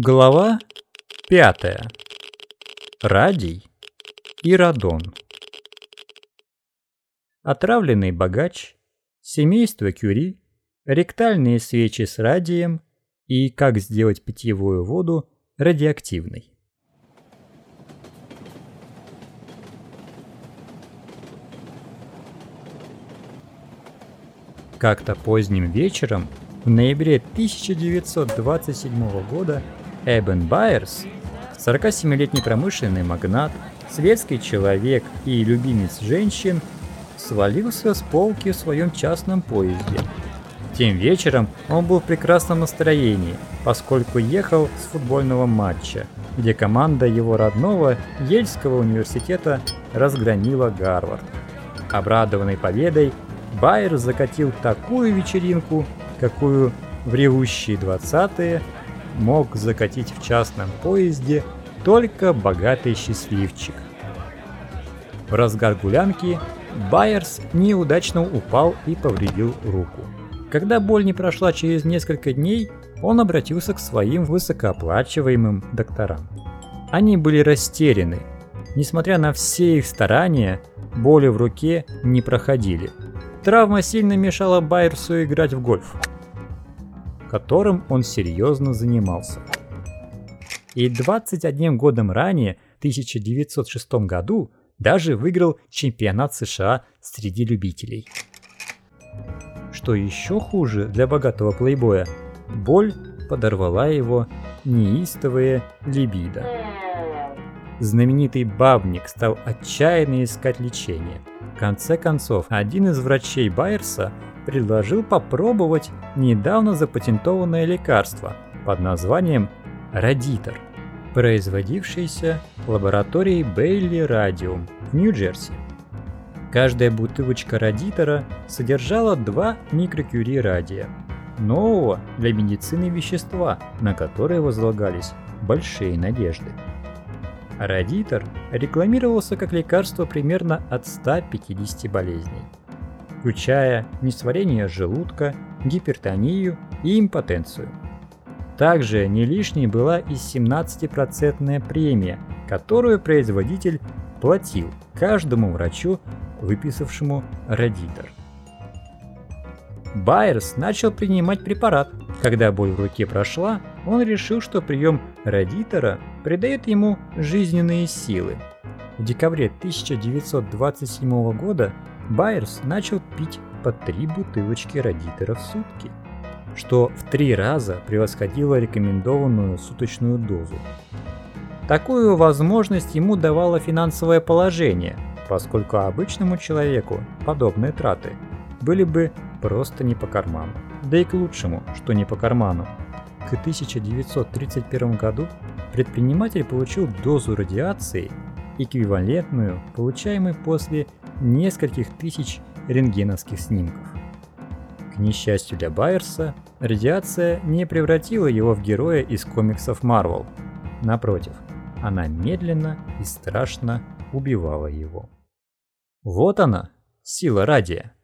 Глава 5. Радий и радон. Отравленный богач, семейство Кюри, ректальные свечи с радием и как сделать питьевую воду радиоактивной. Как-то поздним вечером в ноябре 1927 года Эбен Байерс, 47-летний промышленный магнат, светский человек и любимец женщин, свалился с полки в своем частном поезде. Тем вечером он был в прекрасном настроении, поскольку ехал с футбольного матча, где команда его родного Ельского университета разгромила Гарвард. Обрадованный победой, Байер закатил такую вечеринку, какую в ревущие 20-е мог закатить в частном поезде только богатый счастливчик. В разгар гулянки Байерс неудачно упал и повредил руку. Когда боль не прошла через несколько дней, он обратился к своим высокооплачиваемым докторам. Они были растеряны. Несмотря на все их старания, боли в руке не проходили. Травма сильно мешала Байерсу играть в гольф которым он серьезно занимался. И 21 годом ранее, в 1906 году, даже выиграл чемпионат США среди любителей. Что еще хуже для богатого плейбоя, боль подорвала его неистовое либидо. Знаменитый бабник стал отчаянно искать лечение. В конце концов, один из врачей Байерса предложил попробовать недавно запатентованное лекарство под названием Радитор, производившееся лабораторией Бейли Радиум в Нью-Джерси. Каждая бутылочка радитора содержала 2 микрокюри радия, нового для медицины вещества, на которое возлагались большие надежды. Радитор рекламировался как лекарство примерно от 150 болезней включая несварение желудка, гипертонию и импотенцию. Также не лишней была и 17% премия, которую производитель платил каждому врачу, выписавшему радитор. Байерс начал принимать препарат. Когда боль в руке прошла, он решил, что прием радитора придает ему жизненные силы. В декабре 1927 года Байерс начал пить по три бутылочки радитера в сутки, что в три раза превосходило рекомендованную суточную дозу. Такую возможность ему давало финансовое положение, поскольку обычному человеку подобные траты были бы просто не по карману. Да и к лучшему, что не по карману. К 1931 году предприниматель получил дозу радиации, эквивалентную получаемой после нескольких тысяч рентгеновских снимков. К несчастью для Байерса, радиация не превратила его в героя из комиксов Марвел. Напротив, она медленно и страшно убивала его. Вот она, сила радия.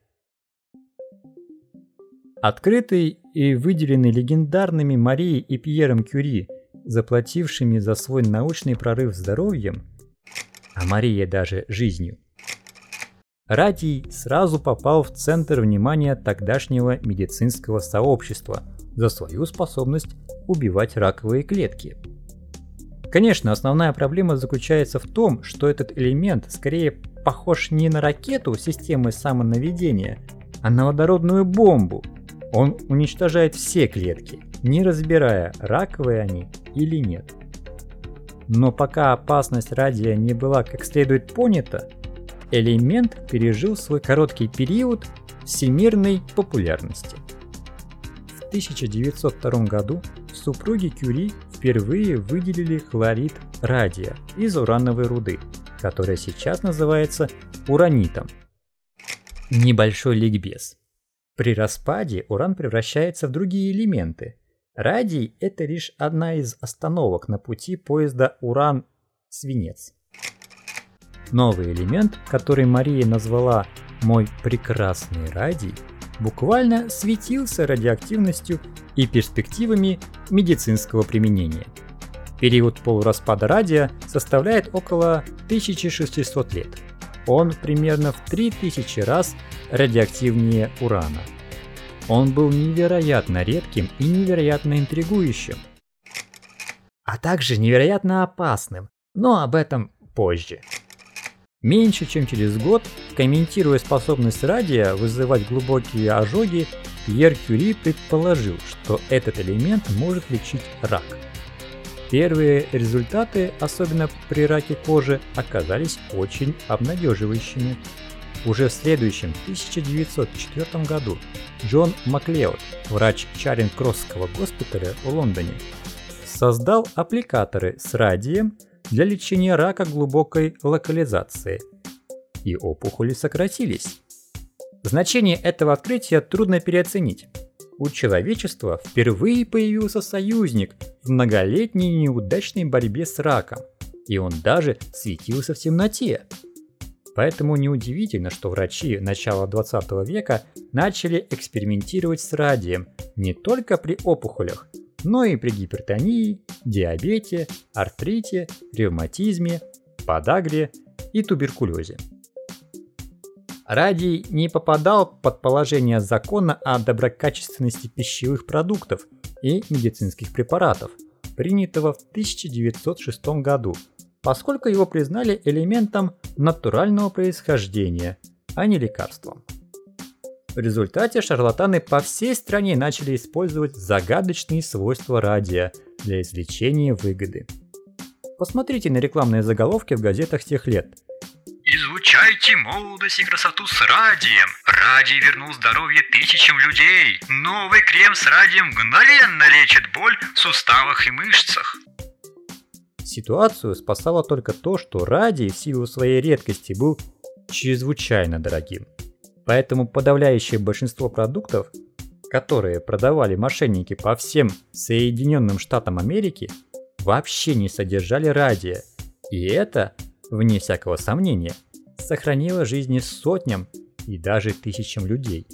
Открытый и выделенный легендарными Марией и Пьером Кюри, заплатившими за свой научный прорыв здоровьем, а Мария даже жизнью, Радий сразу попал в центр внимания тогдашнего медицинского сообщества за свою способность убивать раковые клетки. Конечно, основная проблема заключается в том, что этот элемент скорее похож не на ракету системы самонаведения, а на водородную бомбу. Он уничтожает все клетки, не разбирая, раковые они или нет. Но пока опасность радия не была как следует понята, элемент пережил свой короткий период всемирной популярности. В 1902 году супруги Кюри впервые выделили хлорид радия из урановой руды, которая сейчас называется уранитом. Небольшой ликбез. При распаде уран превращается в другие элементы. Радий – это лишь одна из остановок на пути поезда уран-свинец. Новый элемент, который Мария назвала «мой прекрасный радий», буквально светился радиоактивностью и перспективами медицинского применения – Период полураспада радия составляет около 1600 лет. Он примерно в 3000 раз радиоактивнее урана. Он был невероятно редким и невероятно интригующим, а также невероятно опасным, но об этом позже. Меньше чем через год, комментируя способность радия вызывать глубокие ожоги, Пьер Кюри предположил, что этот элемент может лечить рак. Первые результаты, особенно при раке кожи, оказались очень обнадеживающими. Уже в следующем 1904 году Джон Маклеод, врач Чаринг-Кроссского госпиталя в Лондоне, создал аппликаторы с радием для лечения рака глубокой локализации, и опухоли сократились. Значение этого открытия трудно переоценить. У человечества впервые появился союзник в многолетней неудачной борьбе с раком, и он даже светился в темноте. Поэтому неудивительно, что врачи начала 20 века начали экспериментировать с радием не только при опухолях, но и при гипертонии, диабете, артрите, ревматизме, подагре и туберкулезе. Радий не попадал под положение закона о доброкачественности пищевых продуктов и медицинских препаратов, принятого в 1906 году, поскольку его признали элементом натурального происхождения, а не лекарством. В результате шарлатаны по всей стране начали использовать загадочные свойства радия для извлечения выгоды. Посмотрите на рекламные заголовки в газетах тех лет. Излучайте молодость и красоту с радием. Радий вернул здоровье тысячам людей. Новый крем с радием мгновенно лечит боль в суставах и мышцах. Ситуацию спасало только то, что радий в силу своей редкости был чрезвычайно дорогим. Поэтому подавляющее большинство продуктов, которые продавали мошенники по всем Соединенным Штатам Америки, вообще не содержали радия. И это, вне всякого сомнения, сохранило жизни сотням и даже тысячам людей.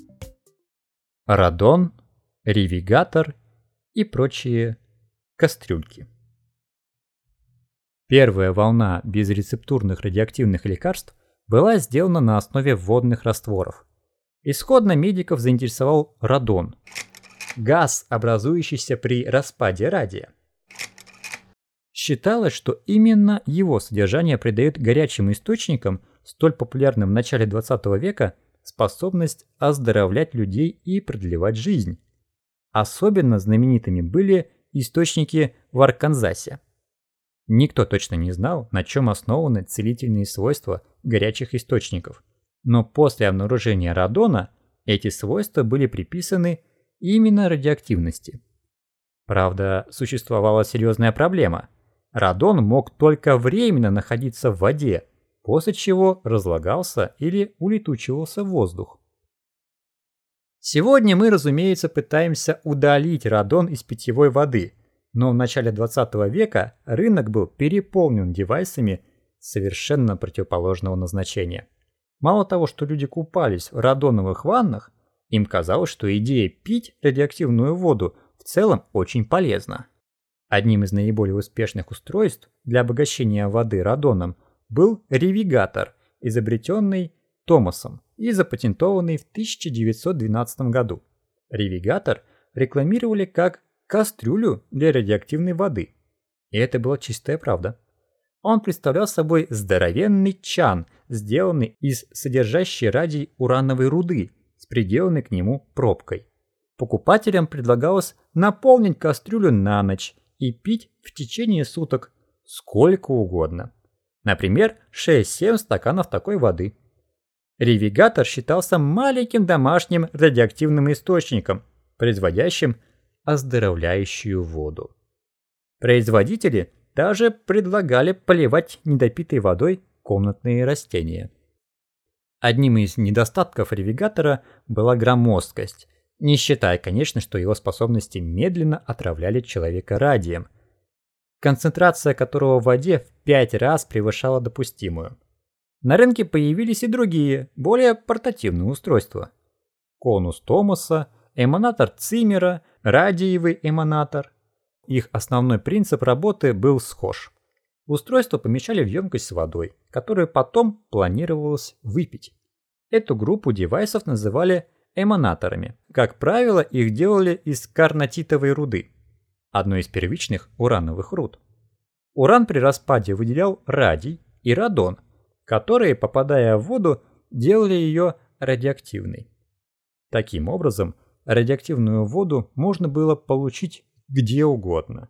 Радон, ревигатор и прочие кастрюльки. Первая волна безрецептурных радиоактивных лекарств была сделана на основе водных растворов. Исходно медиков заинтересовал радон – газ, образующийся при распаде радия. Считалось, что именно его содержание придает горячим источникам, столь популярным в начале 20 века, способность оздоровлять людей и продлевать жизнь. Особенно знаменитыми были источники в Арканзасе. Никто точно не знал, на чем основаны целительные свойства горячих источников. Но после обнаружения радона эти свойства были приписаны именно радиоактивности. Правда, существовала серьезная проблема. Радон мог только временно находиться в воде, после чего разлагался или улетучивался в воздух. Сегодня мы, разумеется, пытаемся удалить радон из питьевой воды, но в начале 20 века рынок был переполнен девайсами совершенно противоположного назначения. Мало того, что люди купались в радоновых ваннах, им казалось, что идея пить радиоактивную воду в целом очень полезна. Одним из наиболее успешных устройств для обогащения воды радоном был ревигатор, изобретенный Томасом и запатентованный в 1912 году. Ревигатор рекламировали как кастрюлю для радиоактивной воды. И это была чистая правда. Он представлял собой здоровенный чан, сделанный из содержащей радий урановой руды с приделанной к нему пробкой. Покупателям предлагалось наполнить кастрюлю на ночь и пить в течение суток сколько угодно. Например, 6-7 стаканов такой воды. Ревигатор считался маленьким домашним радиоактивным источником, производящим оздоровляющую воду. Производители даже предлагали поливать недопитой водой комнатные растения. Одним из недостатков ревигатора была громоздкость, не считая, конечно, что его способности медленно отравляли человека радием, концентрация которого в воде в 5 раз превышала допустимую. На рынке появились и другие, более портативные устройства. Конус Томаса, эманатор Циммера, радиевый эманатор – их основной принцип работы был схож. Устройство помещали в емкость с водой, которую потом планировалось выпить. Эту группу девайсов называли эманаторами. Как правило, их делали из карнотитовой руды, одной из первичных урановых руд. Уран при распаде выделял радий и радон, которые, попадая в воду, делали ее радиоактивной. Таким образом, радиоактивную воду можно было получить где угодно.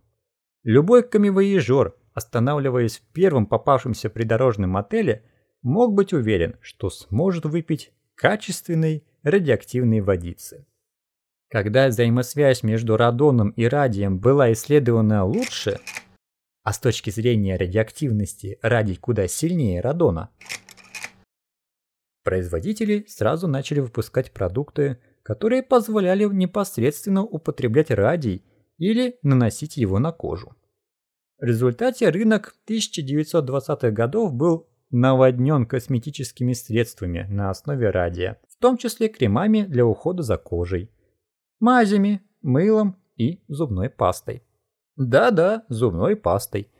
Любой камевоежор, останавливаясь в первом попавшемся придорожном отеле, мог быть уверен, что сможет выпить качественной радиоактивной водицы. Когда взаимосвязь между радоном и радием была исследована лучше, а с точки зрения радиоактивности радий куда сильнее радона, производители сразу начали выпускать продукты, которые позволяли непосредственно употреблять радий или наносить его на кожу. В результате рынок 1920-х годов был наводнен косметическими средствами на основе радия, в том числе кремами для ухода за кожей, мазями, мылом и зубной пастой. Да-да, зубной пастой.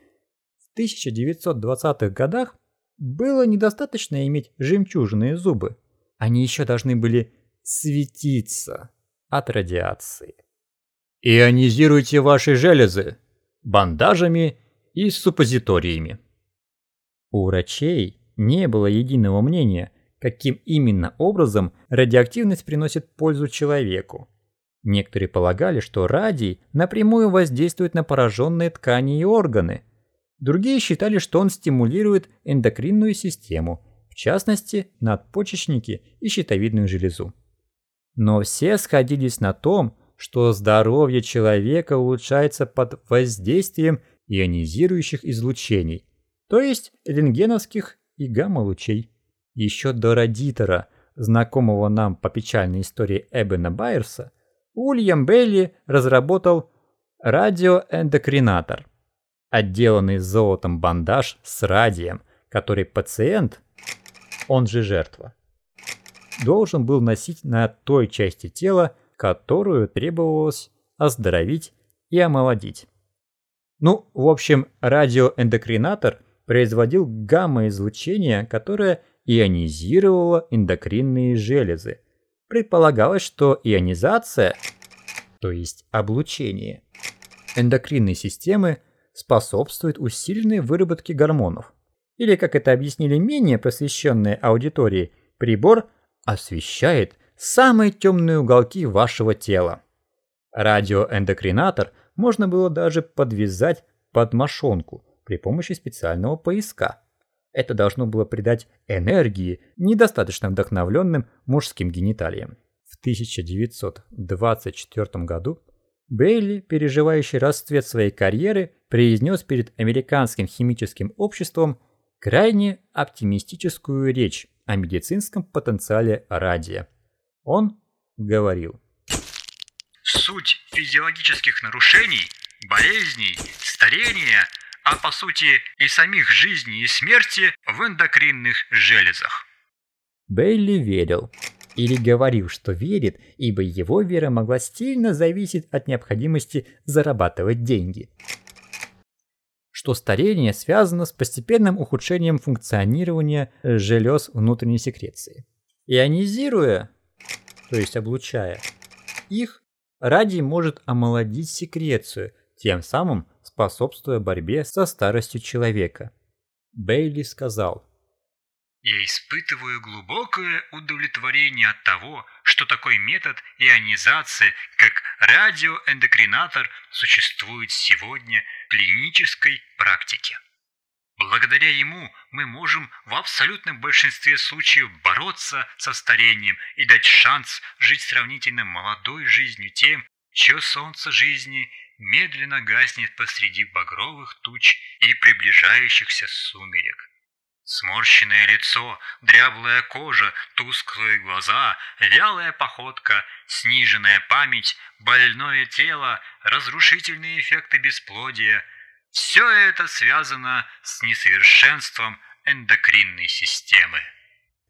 В 1920-х годах было недостаточно иметь жемчужные зубы. Они еще должны были светиться от радиации. Ионизируйте ваши железы бандажами и суппозиториями. У врачей не было единого мнения, каким именно образом радиоактивность приносит пользу человеку. Некоторые полагали, что радий напрямую воздействует на пораженные ткани и органы. Другие считали, что он стимулирует эндокринную систему, в частности, надпочечники и щитовидную железу. Но все сходились на том, что здоровье человека улучшается под воздействием ионизирующих излучений, то есть рентгеновских и гамма-лучей. Еще до Родитора, знакомого нам по печальной истории Эбена Байерса, Ульям Белли разработал радиоэндокринатор, отделанный золотом бандаж с радием, который пациент, он же жертва, должен был носить на той части тела, которую требовалось оздоровить и омолодить. Ну, в общем, радиоэндокринатор – производил гамма-излучение, которое ионизировало эндокринные железы. Предполагалось, что ионизация, то есть облучение, эндокринной системы способствует усиленной выработке гормонов. Или, как это объяснили менее просвещенные аудитории, прибор освещает самые темные уголки вашего тела. Радиоэндокринатор можно было даже подвязать под мошонку – при помощи специального поиска. Это должно было придать энергии недостаточно вдохновленным мужским гениталиям. В 1924 году Бейли, переживающий расцвет своей карьеры, произнес перед американским химическим обществом крайне оптимистическую речь о медицинском потенциале радия. Он говорил. Суть физиологических нарушений, болезней, старения – а по сути и самих жизни и смерти в эндокринных железах. Бейли верил. Или говорил, что верит, ибо его вера могла сильно зависеть от необходимости зарабатывать деньги. Что старение связано с постепенным ухудшением функционирования желез внутренней секреции. Ионизируя, то есть облучая, их радий может омолодить секрецию, тем самым способствуя борьбе со старостью человека. Бейли сказал, «Я испытываю глубокое удовлетворение от того, что такой метод ионизации, как радиоэндокринатор, существует сегодня в клинической практике. Благодаря ему мы можем в абсолютном большинстве случаев бороться со старением и дать шанс жить сравнительно молодой жизнью тем, чье солнце жизни медленно гаснет посреди багровых туч и приближающихся сумерек. Сморщенное лицо, дряблая кожа, тусклые глаза, вялая походка, сниженная память, больное тело, разрушительные эффекты бесплодия – все это связано с несовершенством эндокринной системы.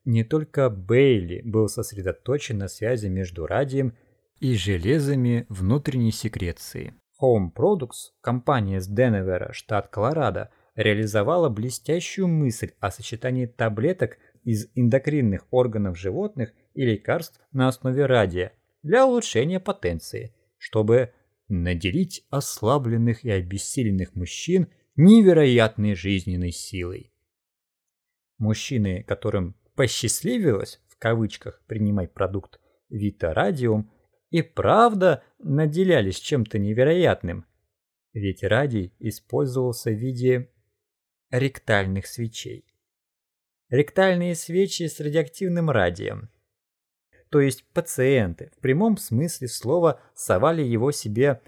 Не только Бейли был сосредоточен на связи между радием и железами внутренней секреции. Home Products, компания с Денвера, штат Колорадо, реализовала блестящую мысль о сочетании таблеток из эндокринных органов животных и лекарств на основе радия для улучшения потенции, чтобы наделить ослабленных и обессиленных мужчин невероятной жизненной силой. Мужчины, которым посчастливилось в кавычках принимать продукт Radium, и правда наделялись чем-то невероятным. Ведь радий использовался в виде ректальных свечей. Ректальные свечи с радиоактивным радием. То есть пациенты в прямом смысле слова совали его себе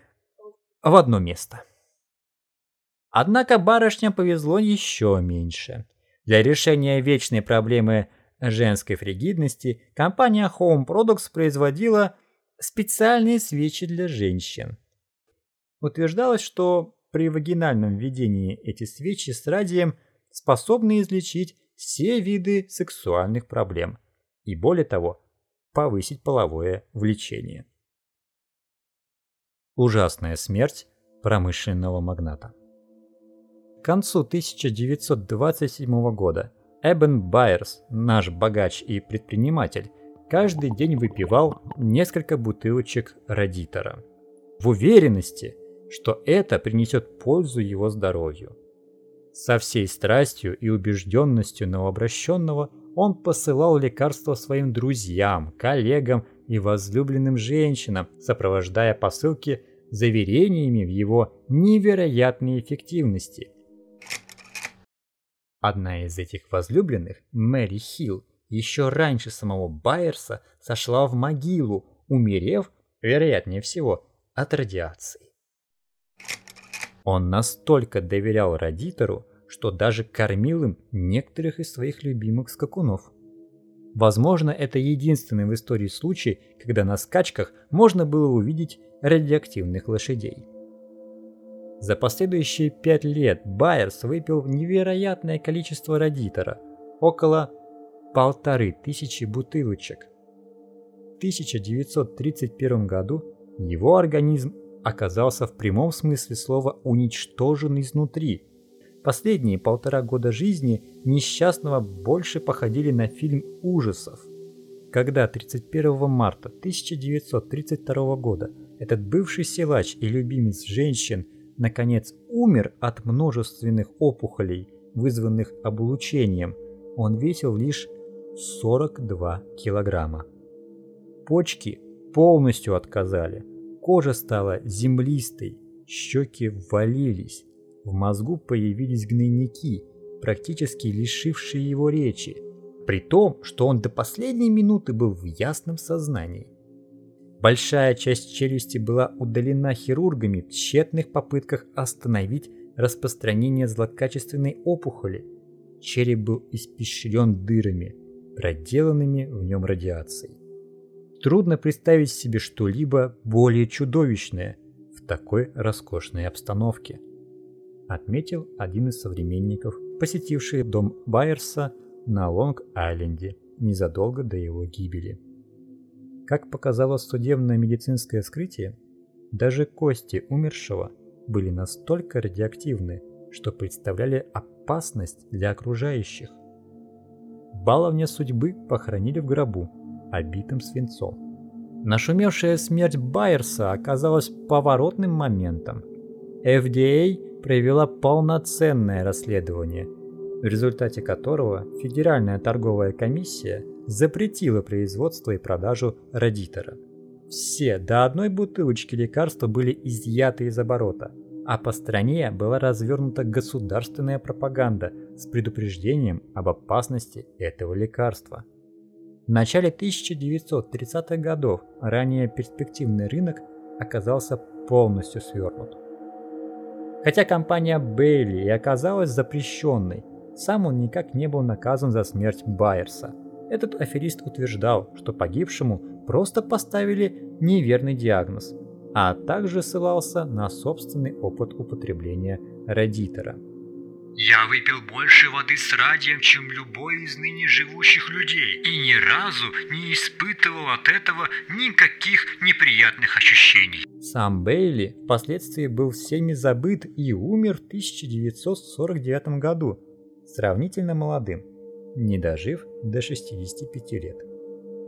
в одно место. Однако барышням повезло еще меньше. Для решения вечной проблемы женской фригидности компания Home Products производила специальные свечи для женщин. Утверждалось, что при вагинальном введении эти свечи с радием способны излечить все виды сексуальных проблем и, более того, повысить половое влечение. Ужасная смерть промышленного магната. К концу 1927 года Эбен Байерс, наш богач и предприниматель, каждый день выпивал несколько бутылочек радитора. В уверенности, что это принесет пользу его здоровью. Со всей страстью и убежденностью новообращенного он посылал лекарства своим друзьям, коллегам и возлюбленным женщинам, сопровождая посылки заверениями в его невероятной эффективности – Одна из этих возлюбленных, Мэри Хилл, еще раньше самого Байерса сошла в могилу, умерев, вероятнее всего, от радиации. Он настолько доверял родитору, что даже кормил им некоторых из своих любимых скакунов. Возможно, это единственный в истории случай, когда на скачках можно было увидеть радиоактивных лошадей. За последующие пять лет Байерс выпил невероятное количество радитора – около полторы тысячи бутылочек. В 1931 году его организм оказался в прямом смысле слова уничтожен изнутри. Последние полтора года жизни несчастного больше походили на фильм ужасов. Когда 31 марта 1932 года этот бывший силач и любимец женщин наконец умер от множественных опухолей, вызванных облучением, он весил лишь 42 килограмма. Почки полностью отказали, кожа стала землистой, щеки ввалились, в мозгу появились гнойники, практически лишившие его речи, при том, что он до последней минуты был в ясном сознании. Большая часть челюсти была удалена хирургами в тщетных попытках остановить распространение злокачественной опухоли. Череп был испещрен дырами, проделанными в нем радиацией. Трудно представить себе что-либо более чудовищное в такой роскошной обстановке, отметил один из современников, посетивший дом Байерса на Лонг-Айленде незадолго до его гибели. Как показало судебное медицинское вскрытие, даже кости умершего были настолько радиоактивны, что представляли опасность для окружающих. Баловня судьбы похоронили в гробу, обитым свинцом. Нашумевшая смерть Байерса оказалась поворотным моментом. FDA провела полноценное расследование, в результате которого Федеральная торговая комиссия запретила производство и продажу радитора. Все до одной бутылочки лекарства были изъяты из оборота, а по стране была развернута государственная пропаганда с предупреждением об опасности этого лекарства. В начале 1930-х годов ранее перспективный рынок оказался полностью свернут. Хотя компания Бейли и оказалась запрещенной, сам он никак не был наказан за смерть Байерса – этот аферист утверждал, что погибшему просто поставили неверный диагноз, а также ссылался на собственный опыт употребления радитора. Я выпил больше воды с радием, чем любой из ныне живущих людей, и ни разу не испытывал от этого никаких неприятных ощущений. Сам Бейли впоследствии был всеми забыт и умер в 1949 году, сравнительно молодым, не дожив до 65 лет.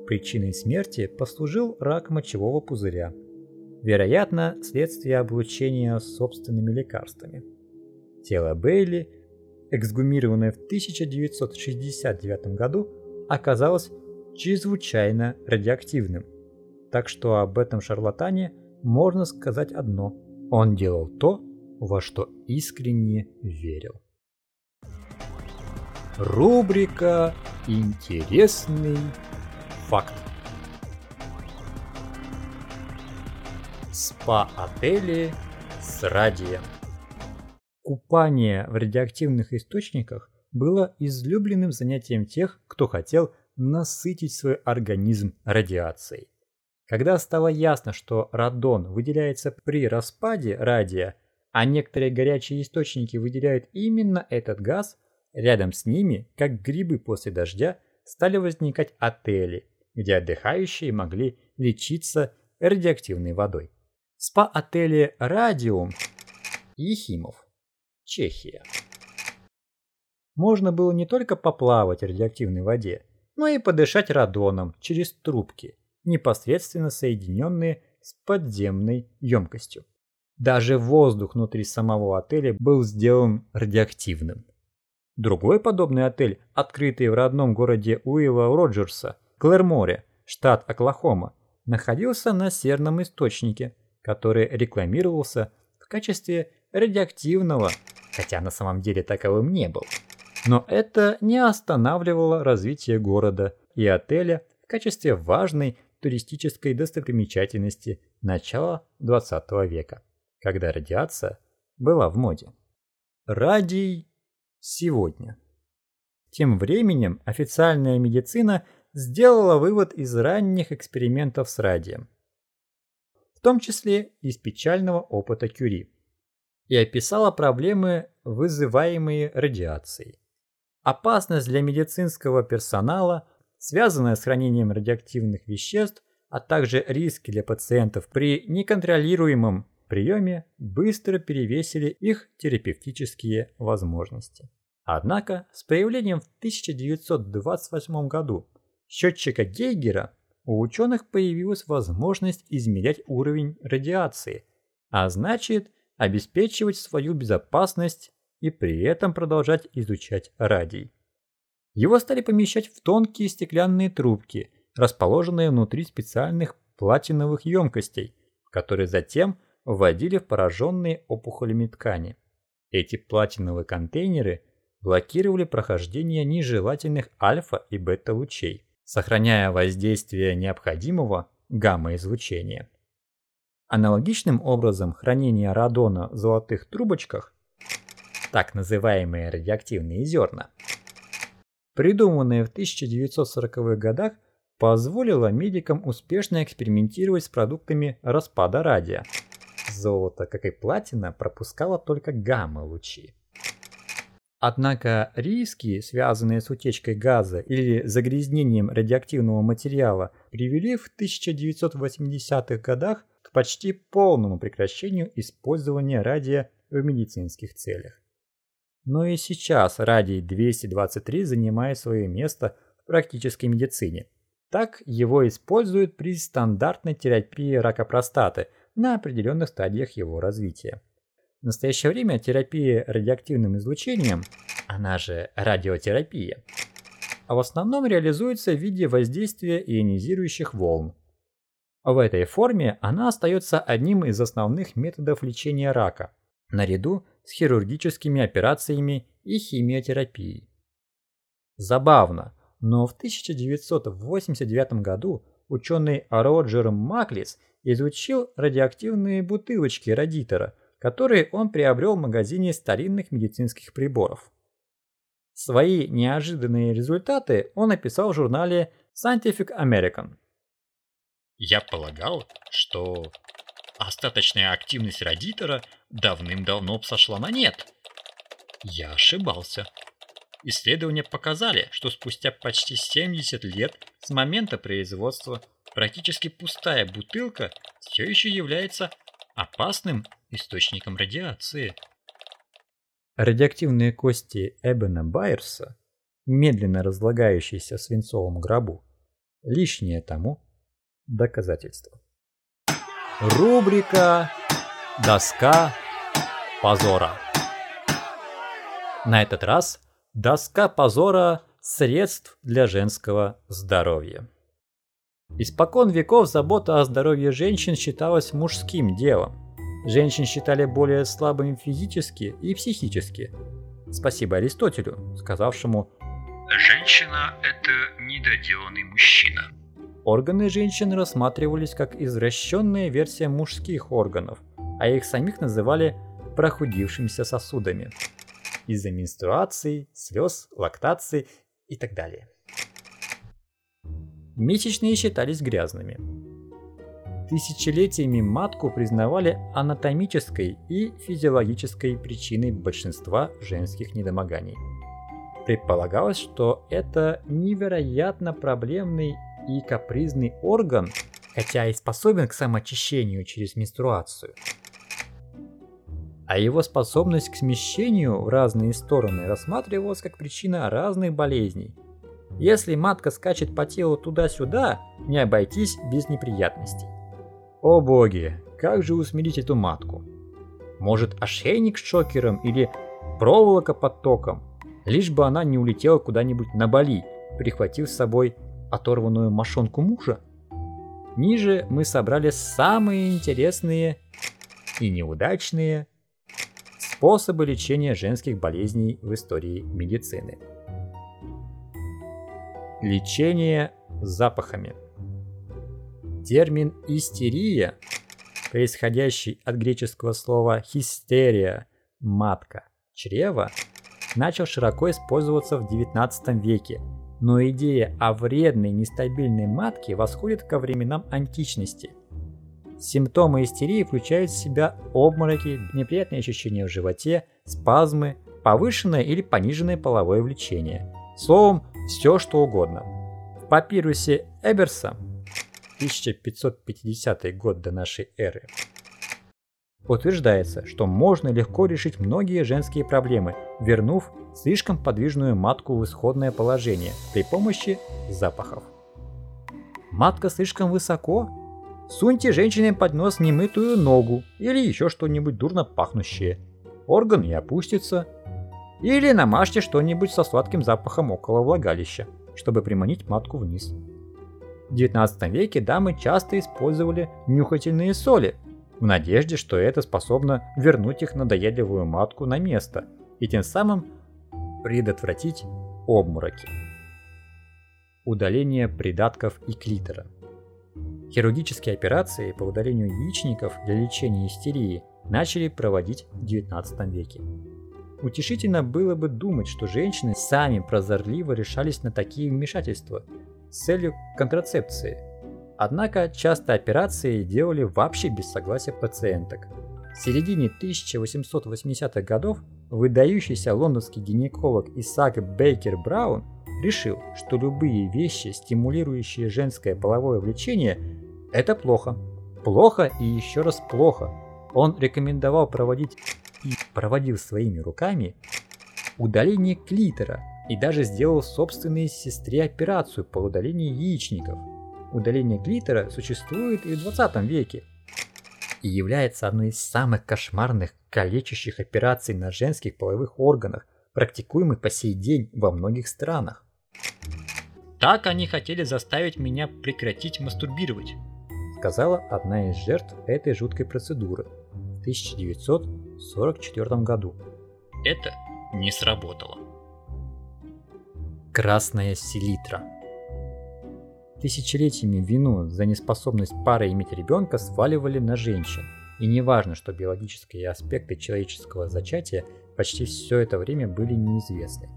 Причиной смерти послужил рак мочевого пузыря, вероятно, следствие облучения собственными лекарствами. Тело Бейли, эксгумированное в 1969 году, оказалось чрезвычайно радиоактивным. Так что об этом шарлатане можно сказать одно. Он делал то, во что искренне верил. Рубрика «Интересный факт». Спа-отели с радием. Купание в радиоактивных источниках было излюбленным занятием тех, кто хотел насытить свой организм радиацией. Когда стало ясно, что радон выделяется при распаде радия, а некоторые горячие источники выделяют именно этот газ, рядом с ними, как грибы после дождя, стали возникать отели, где отдыхающие могли лечиться радиоактивной водой. Спа-отели «Радиум» Ехимов Чехия. Можно было не только поплавать в радиоактивной воде, но и подышать радоном через трубки, непосредственно соединенные с подземной емкостью. Даже воздух внутри самого отеля был сделан радиоактивным. Другой подобный отель, открытый в родном городе Уилла Роджерса, Клэрморе, штат Оклахома, находился на серном источнике, который рекламировался в качестве радиоактивного хотя на самом деле таковым не был. Но это не останавливало развитие города и отеля в качестве важной туристической достопримечательности начала 20 века, когда радиация была в моде. Радий сегодня. Тем временем официальная медицина сделала вывод из ранних экспериментов с радием, в том числе из печального опыта Кюри и описала проблемы, вызываемые радиацией. Опасность для медицинского персонала, связанная с хранением радиоактивных веществ, а также риски для пациентов при неконтролируемом приеме быстро перевесили их терапевтические возможности. Однако с появлением в 1928 году счетчика Гейгера у ученых появилась возможность измерять уровень радиации, а значит обеспечивать свою безопасность и при этом продолжать изучать радий. Его стали помещать в тонкие стеклянные трубки, расположенные внутри специальных платиновых емкостей, которые затем вводили в пораженные опухолями ткани. Эти платиновые контейнеры блокировали прохождение нежелательных альфа и бета-лучей, сохраняя воздействие необходимого гамма-излучения. Аналогичным образом хранение радона в золотых трубочках, так называемые радиоактивные зерна, придуманные в 1940-х годах, позволило медикам успешно экспериментировать с продуктами распада радия. Золото, как и платина, пропускало только гамма-лучи. Однако риски, связанные с утечкой газа или загрязнением радиоактивного материала, привели в 1980-х годах почти полному прекращению использования радия в медицинских целях. Но и сейчас радий-223 занимает свое место в практической медицине. Так его используют при стандартной терапии рака простаты на определенных стадиях его развития. В настоящее время терапия радиоактивным излучением, она же радиотерапия, а в основном реализуется в виде воздействия ионизирующих волн, в этой форме она остается одним из основных методов лечения рака, наряду с хирургическими операциями и химиотерапией. Забавно, но в 1989 году ученый Роджер Маклис изучил радиоактивные бутылочки радитора, которые он приобрел в магазине старинных медицинских приборов. Свои неожиданные результаты он описал в журнале Scientific American. Я полагал, что остаточная активность радитора давным-давно сошла на нет. Я ошибался. Исследования показали, что спустя почти 70 лет с момента производства практически пустая бутылка все еще является опасным источником радиации. Радиоактивные кости Эбена Байерса, медленно разлагающиеся в свинцовом гробу, лишнее тому доказательство. Рубрика «Доска позора». На этот раз доска позора средств для женского здоровья. Испокон веков забота о здоровье женщин считалась мужским делом. Женщин считали более слабыми физически и психически. Спасибо Аристотелю, сказавшему «Женщина – это недоделанный мужчина». Органы женщин рассматривались как извращенная версия мужских органов, а их самих называли прохудившимися сосудами из-за менструации, слез, лактации и так далее. Месячные считались грязными. Тысячелетиями матку признавали анатомической и физиологической причиной большинства женских недомоганий. Предполагалось, что это невероятно проблемный и капризный орган, хотя и способен к самоочищению через менструацию. А его способность к смещению в разные стороны рассматривалась как причина разных болезней. Если матка скачет по телу туда-сюда, не обойтись без неприятностей. О боги, как же усмирить эту матку? Может ошейник с шокером или проволока под током? Лишь бы она не улетела куда-нибудь на Бали, прихватив с собой оторванную мошонку мужа. Ниже мы собрали самые интересные и неудачные способы лечения женских болезней в истории медицины. Лечение запахами. Термин «истерия», происходящий от греческого слова «хистерия» – «матка», «чрево», начал широко использоваться в XIX веке – но идея о вредной нестабильной матке восходит ко временам античности. Симптомы истерии включают в себя обмороки, неприятные ощущения в животе, спазмы, повышенное или пониженное половое влечение. Словом, все что угодно. В папирусе Эберса 1550 год до нашей эры утверждается, что можно легко решить многие женские проблемы, вернув слишком подвижную матку в исходное положение при помощи запахов. Матка слишком высоко? Суньте женщине под нос немытую ногу или еще что-нибудь дурно пахнущее. Орган и опустится. Или намажьте что-нибудь со сладким запахом около влагалища, чтобы приманить матку вниз. В 19 веке дамы часто использовали нюхательные соли, в надежде, что это способно вернуть их надоедливую матку на место и тем самым предотвратить обмороки. Удаление придатков и клитора. Хирургические операции по удалению яичников для лечения истерии начали проводить в XIX веке. Утешительно было бы думать, что женщины сами прозорливо решались на такие вмешательства с целью контрацепции – Однако часто операции делали вообще без согласия пациенток. В середине 1880-х годов выдающийся лондонский гинеколог Исаак Бейкер Браун решил, что любые вещи, стимулирующие женское половое влечение, это плохо. Плохо и еще раз плохо. Он рекомендовал проводить и проводил своими руками удаление клитора и даже сделал собственной сестре операцию по удалению яичников – удаление глиттера существует и в 20 веке и является одной из самых кошмарных калечащих операций на женских половых органах, практикуемых по сей день во многих странах. Так они хотели заставить меня прекратить мастурбировать, сказала одна из жертв этой жуткой процедуры в 1944 году. Это не сработало. Красная селитра – Тысячелетиями вину за неспособность пары иметь ребенка сваливали на женщин. И не важно, что биологические аспекты человеческого зачатия почти все это время были неизвестны.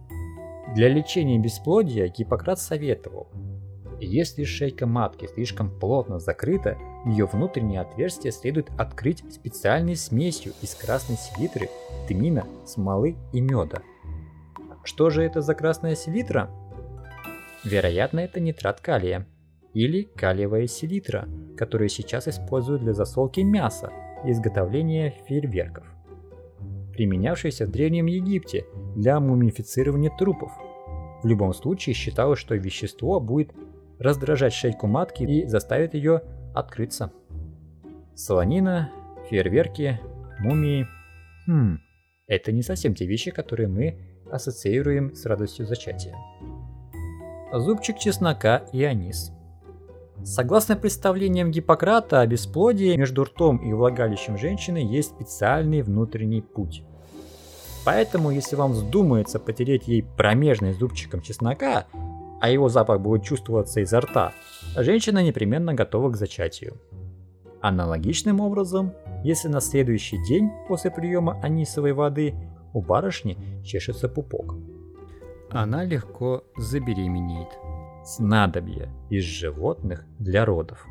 Для лечения бесплодия Гиппократ советовал Если шейка матки слишком плотно закрыта, ее внутреннее отверстие следует открыть специальной смесью из красной селитры, тмина, смолы и меда. Что же это за красная селитра? Вероятно, это нитрат калия или калиевая селитра, которую сейчас используют для засолки мяса и изготовления фейерверков, применявшаяся в Древнем Египте для мумифицирования трупов. В любом случае считалось, что вещество будет раздражать шейку матки и заставит ее открыться. Солонина, фейерверки, мумии. Хм, это не совсем те вещи, которые мы ассоциируем с радостью зачатия. Зубчик чеснока и анис. Согласно представлениям Гиппократа о бесплодии, между ртом и влагалищем женщины есть специальный внутренний путь. Поэтому, если вам вздумается потереть ей промежный зубчиком чеснока, а его запах будет чувствоваться изо рта, женщина непременно готова к зачатию. Аналогичным образом, если на следующий день после приема анисовой воды у барышни чешется пупок, она легко забеременеет. Снадобье из животных для родов.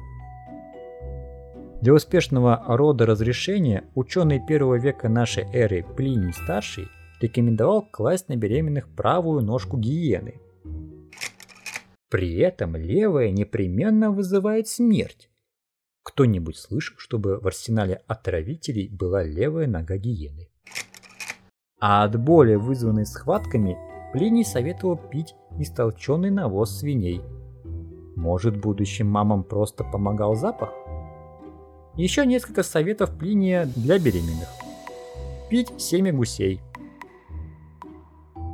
Для успешного родоразрешения ученый первого века нашей эры Плиний Старший рекомендовал класть на беременных правую ножку гиены – при этом левая непременно вызывает смерть. Кто-нибудь слышал, чтобы в арсенале отравителей была левая нога гиены? А от боли, вызванной схватками, Плиний советовал пить истолченный навоз свиней. Может, будущим мамам просто помогал запах? Еще несколько советов Плиния для беременных. Пить семя гусей –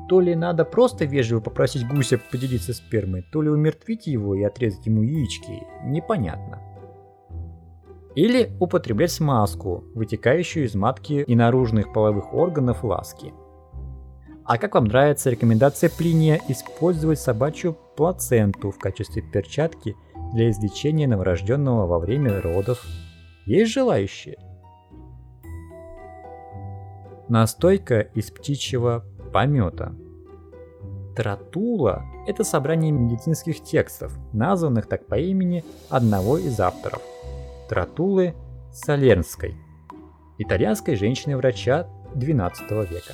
то ли надо просто вежливо попросить гуся поделиться спермой, то ли умертвить его и отрезать ему яички, непонятно. Или употреблять смазку, вытекающую из матки и наружных половых органов ласки. А как вам нравится рекомендация Плиния использовать собачью плаценту в качестве перчатки для излечения новорожденного во время родов? Есть желающие? Настойка из птичьего помета. Тратула – это собрание медицинских текстов, названных так по имени одного из авторов – Тратулы Салернской, итальянской женщины-врача XII века.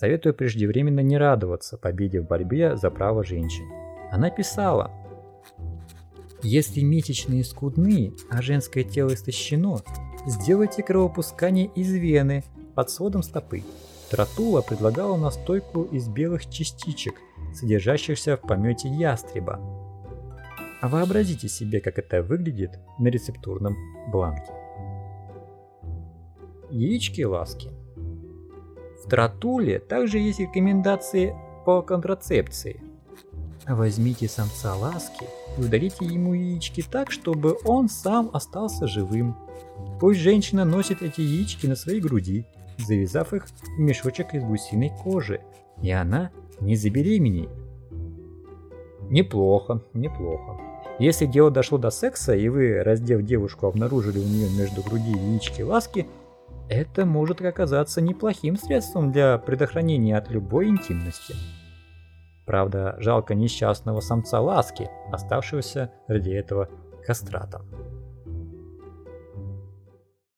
Советую преждевременно не радоваться победе в борьбе за право женщин. Она писала, если месячные скудны, а женское тело истощено, сделайте кровопускание из вены под сводом стопы. Тратула предлагала настойку из белых частичек, содержащихся в помете ястреба. А вообразите себе, как это выглядит на рецептурном бланке. Яички ласки. В Тратуле также есть рекомендации по контрацепции. Возьмите самца ласки и ударите ему яички так, чтобы он сам остался живым. Пусть женщина носит эти яички на своей груди, завязав их в мешочек из гусиной кожи, и она не забеременеет. Неплохо, неплохо. Если дело дошло до секса, и вы, раздев девушку, обнаружили у нее между груди яички ласки, это может оказаться неплохим средством для предохранения от любой интимности. Правда, жалко несчастного самца ласки, оставшегося ради этого кастратом.